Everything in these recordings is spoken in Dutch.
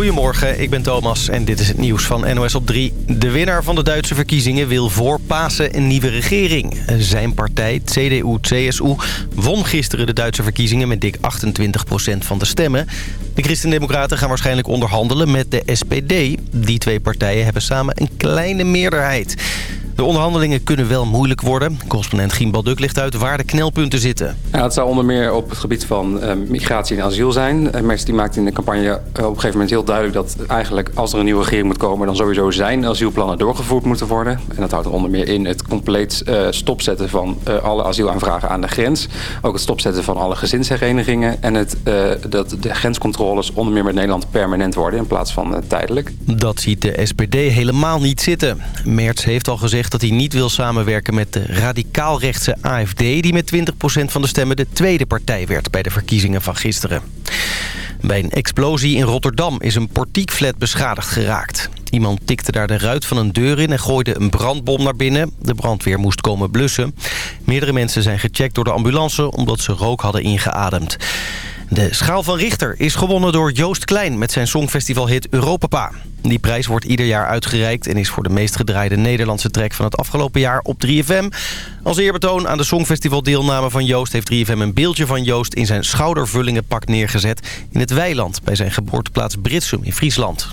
Goedemorgen, ik ben Thomas en dit is het nieuws van NOS op 3. De winnaar van de Duitse verkiezingen wil voor Pasen een nieuwe regering. Zijn partij, CDU-CSU, won gisteren de Duitse verkiezingen met dik 28% van de stemmen. De Christendemocraten gaan waarschijnlijk onderhandelen met de SPD. Die twee partijen hebben samen een kleine meerderheid. De onderhandelingen kunnen wel moeilijk worden. Correspondent Gien Balduk ligt uit waar de knelpunten zitten. Ja, het zou onder meer op het gebied van uh, migratie en asiel zijn. Uh, Merks die maakt in de campagne uh, op een gegeven moment heel duidelijk... dat eigenlijk als er een nieuwe regering moet komen... dan sowieso zijn asielplannen doorgevoerd moeten worden. En dat houdt er onder meer in het compleet stopzetten van alle asielaanvragen aan de grens. Ook het stopzetten van alle gezinsherenigingen. En het, dat de grenscontroles onder meer met Nederland permanent worden... in plaats van tijdelijk. Dat ziet de SPD helemaal niet zitten. Merts heeft al gezegd dat hij niet wil samenwerken met de radicaal-rechtse AFD... die met 20% van de stemmen de tweede partij werd bij de verkiezingen van gisteren. Bij een explosie in Rotterdam is een portiekflat beschadigd geraakt. Iemand tikte daar de ruit van een deur in en gooide een brandbom naar binnen. De brandweer moest komen blussen. Meerdere mensen zijn gecheckt door de ambulance omdat ze rook hadden ingeademd. De Schaal van Richter is gewonnen door Joost Klein met zijn songfestivalhit Europapa. Die prijs wordt ieder jaar uitgereikt en is voor de meest gedraaide Nederlandse track van het afgelopen jaar op 3FM. Als eerbetoon aan de Songfestivaldeelname van Joost heeft 3FM een beeldje van Joost in zijn schoudervullingenpak neergezet in het weiland bij zijn geboorteplaats Britsum in Friesland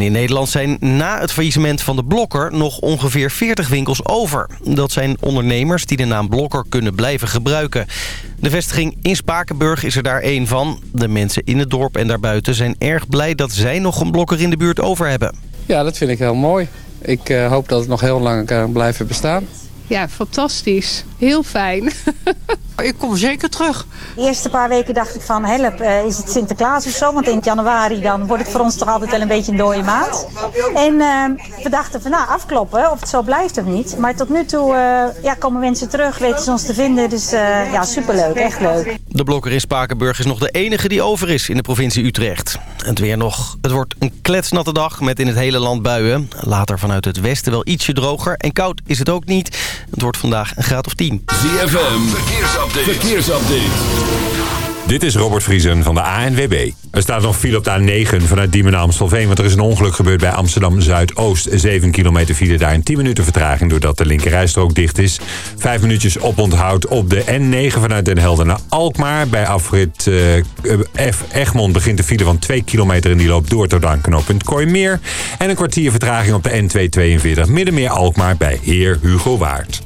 in Nederland zijn na het faillissement van de Blokker nog ongeveer 40 winkels over. Dat zijn ondernemers die de naam Blokker kunnen blijven gebruiken. De vestiging in Spakenburg is er daar één van. De mensen in het dorp en daarbuiten zijn erg blij dat zij nog een Blokker in de buurt over hebben. Ja, dat vind ik heel mooi. Ik uh, hoop dat het nog heel lang kan blijven bestaan. Ja, fantastisch. Heel fijn. ik kom zeker terug. De eerste paar weken dacht ik van, help, uh, is het Sinterklaas of zo? Want in januari dan wordt het voor ons toch altijd wel een beetje een dode maand. En uh, we dachten van, nou, afkloppen of het zo blijft of niet. Maar tot nu toe uh, ja, komen mensen terug, weten ze ons te vinden. Dus ja, superleuk, echt leuk. De blokker in Spakenburg is nog de enige die over is in de provincie Utrecht. Het weer nog. Het wordt een kletsnatte dag met in het hele land buien. Later vanuit het westen wel ietsje droger. En koud is het ook niet. Het wordt vandaag een graad of 10. ZFM, verkeersupdate. verkeersupdate. Dit is Robert Vriesen van de ANWB. Er staat nog file op de A9 vanuit Diemen naar Amstelveen... want er is een ongeluk gebeurd bij Amsterdam Zuidoost. 7 kilometer file daar in 10 minuten vertraging... doordat de linkerrijstrook dicht is. Vijf minuutjes oponthoud op de N9 vanuit Den Helder naar Alkmaar. Bij afrit uh, F Egmond begint de file van 2 kilometer... in die loopt door tot aan knooppunt Kooimeer. En een kwartier vertraging op de N242 Middenmeer Alkmaar... bij Heer Hugo Waard.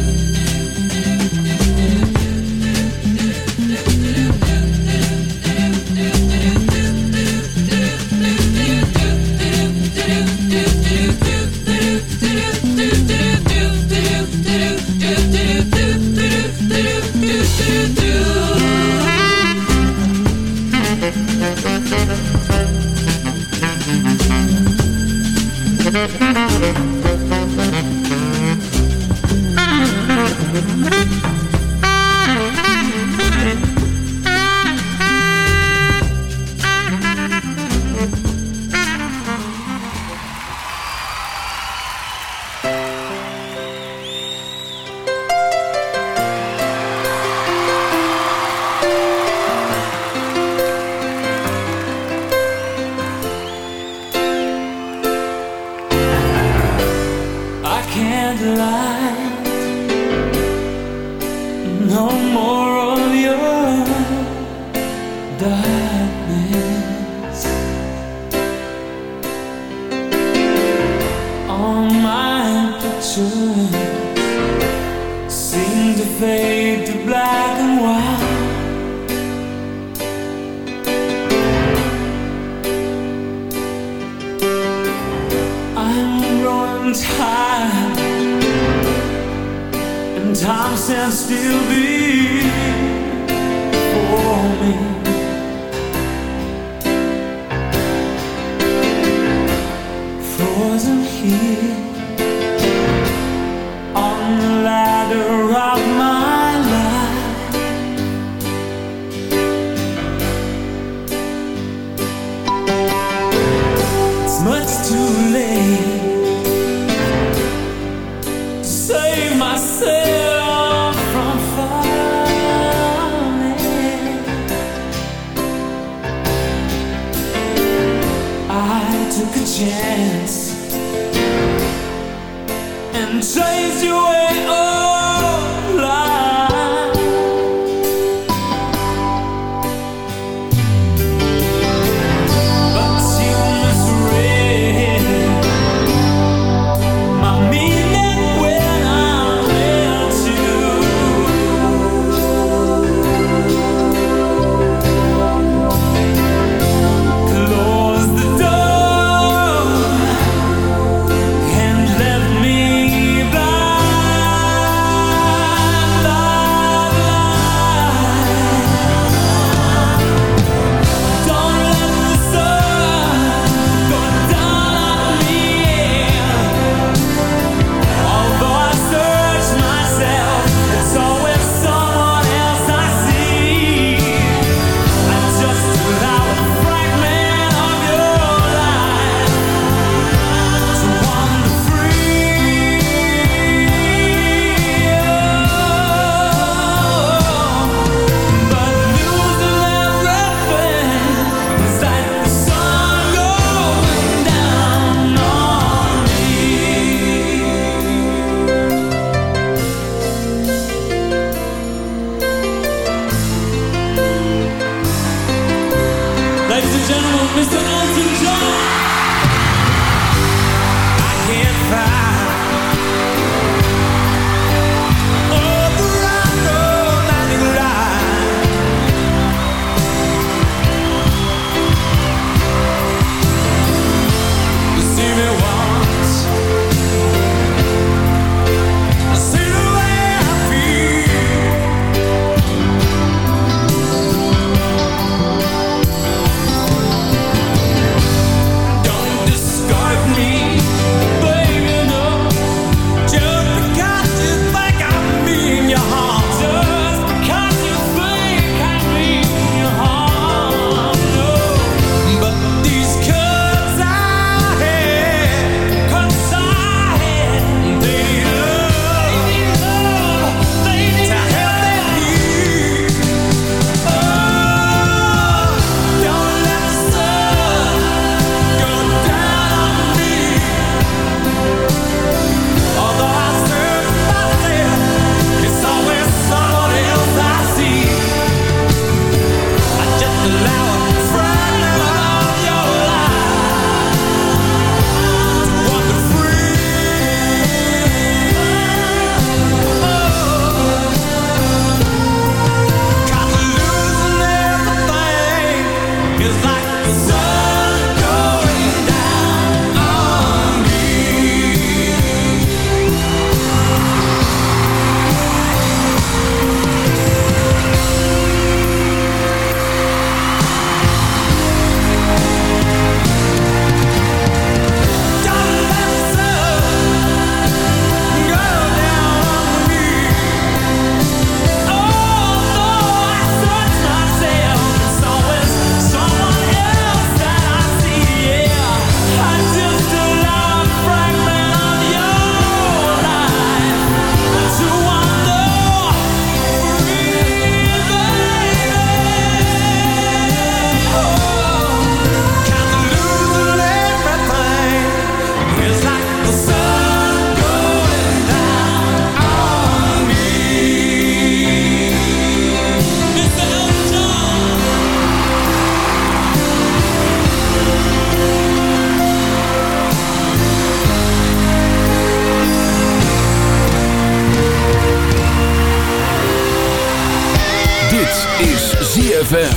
ZFM.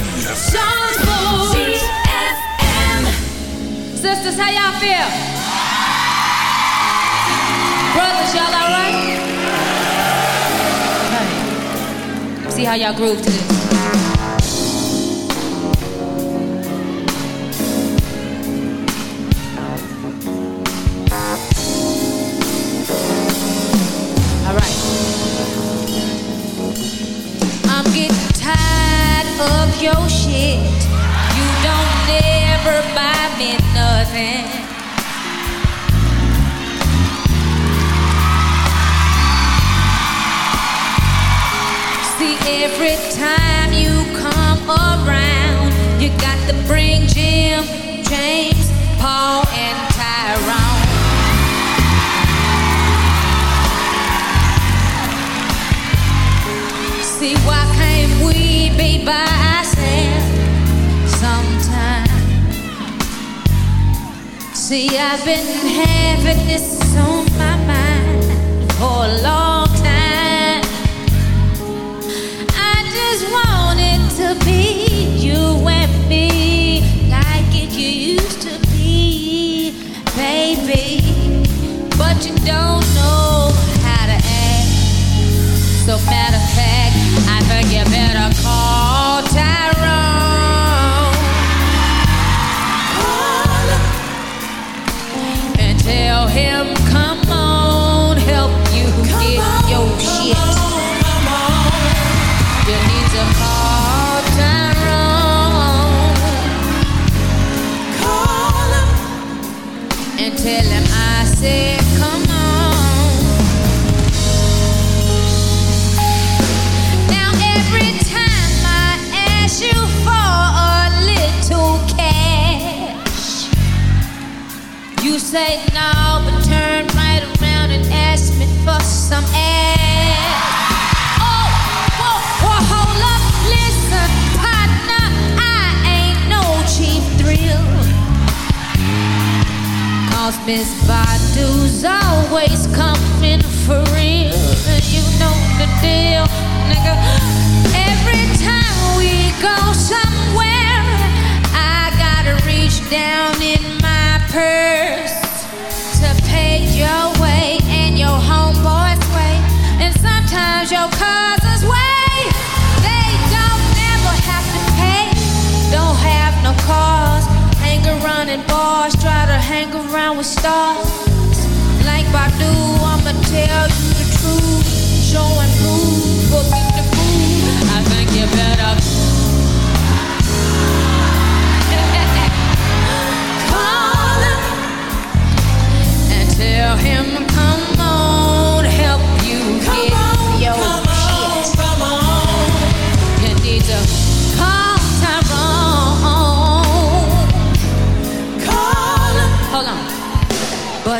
Sisters, how y'all feel? Brothers, y'all alright? Okay. See how y'all groove to this. Your shit. You don't never buy me nothing. See, every time you come around, you got to bring Jim, James, Paul, and Tyrone. See, why can't we be by See, I've been having this on my mind for a long time. I just wanted to be you and me say no, but turn right around and ask me for some Cause Miss Badu's always coming for real. You know the deal, nigga. Every time we go somewhere, I gotta reach down in my purse to pay your way and your homeboy's way. And sometimes your cousin's way. They don't never have to pay, don't have no cars. Hang around in bars, to hang around with stars. Like Badu, I'ma tell you the truth. Show and prove, forget the fool. I think you better call him and tell him,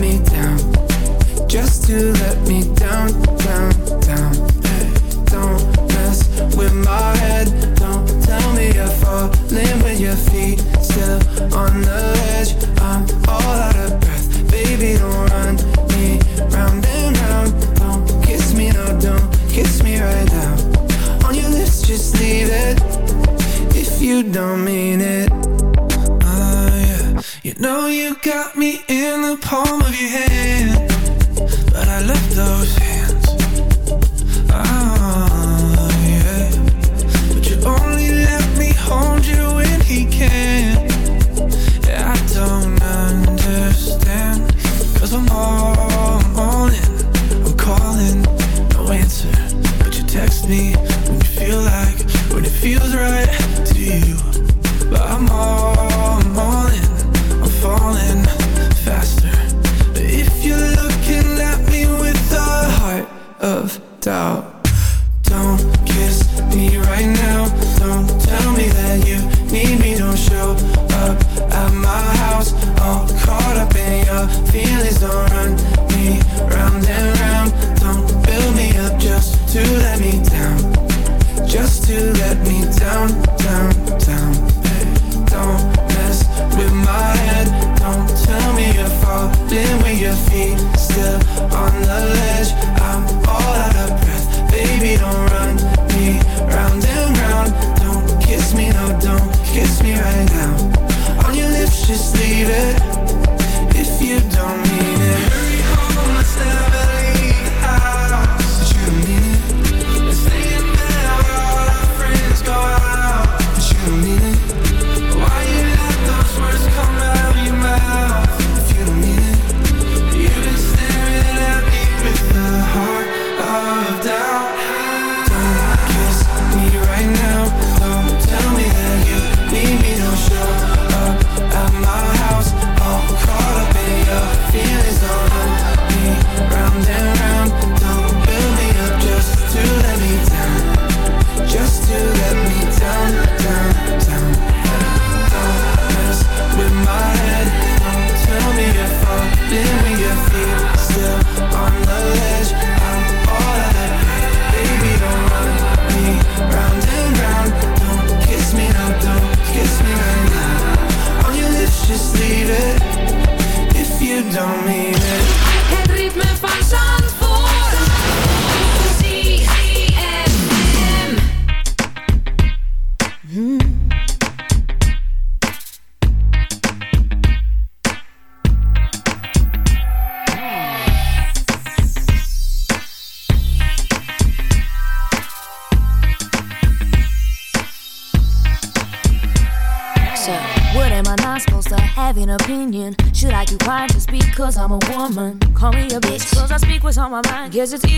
me Guess it's easy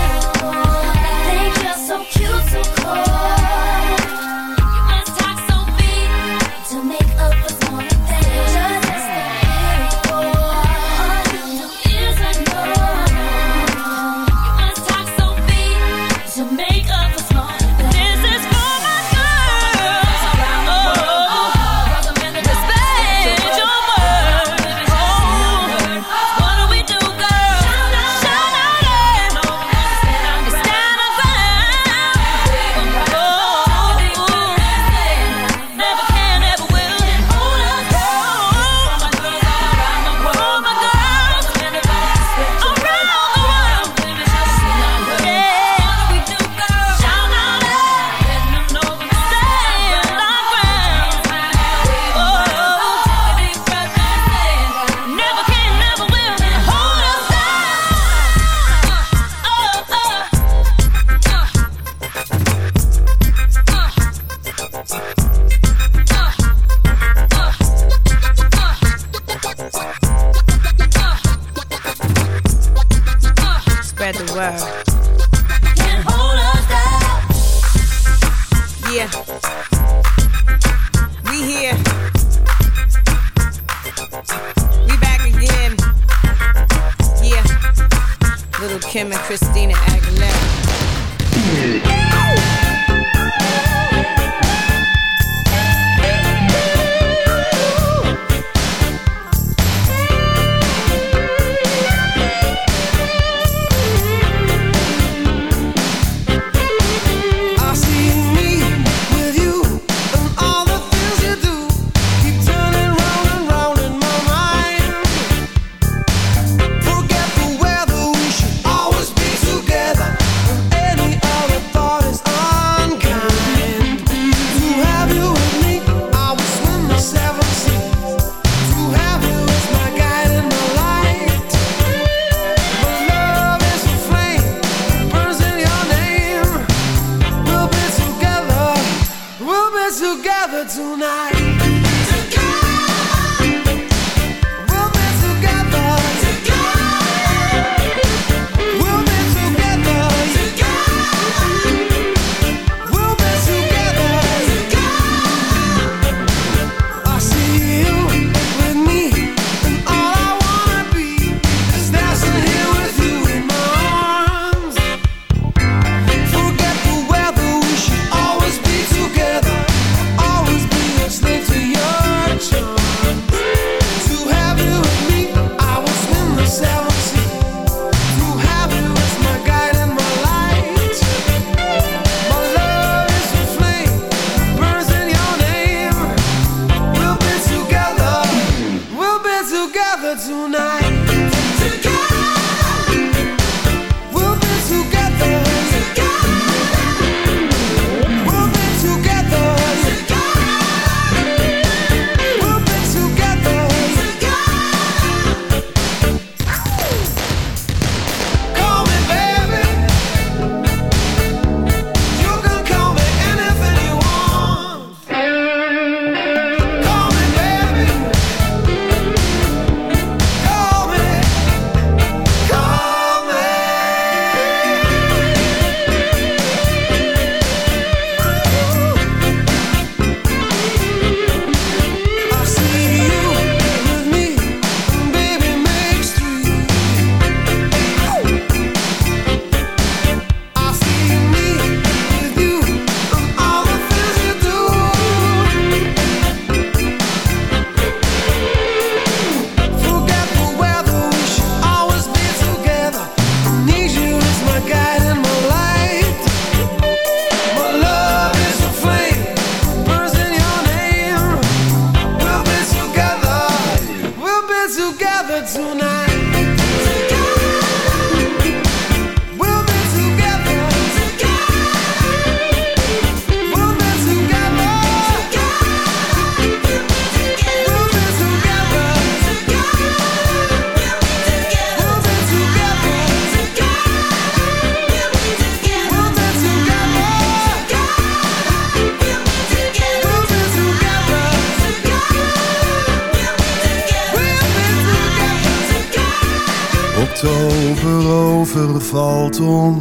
you so cold.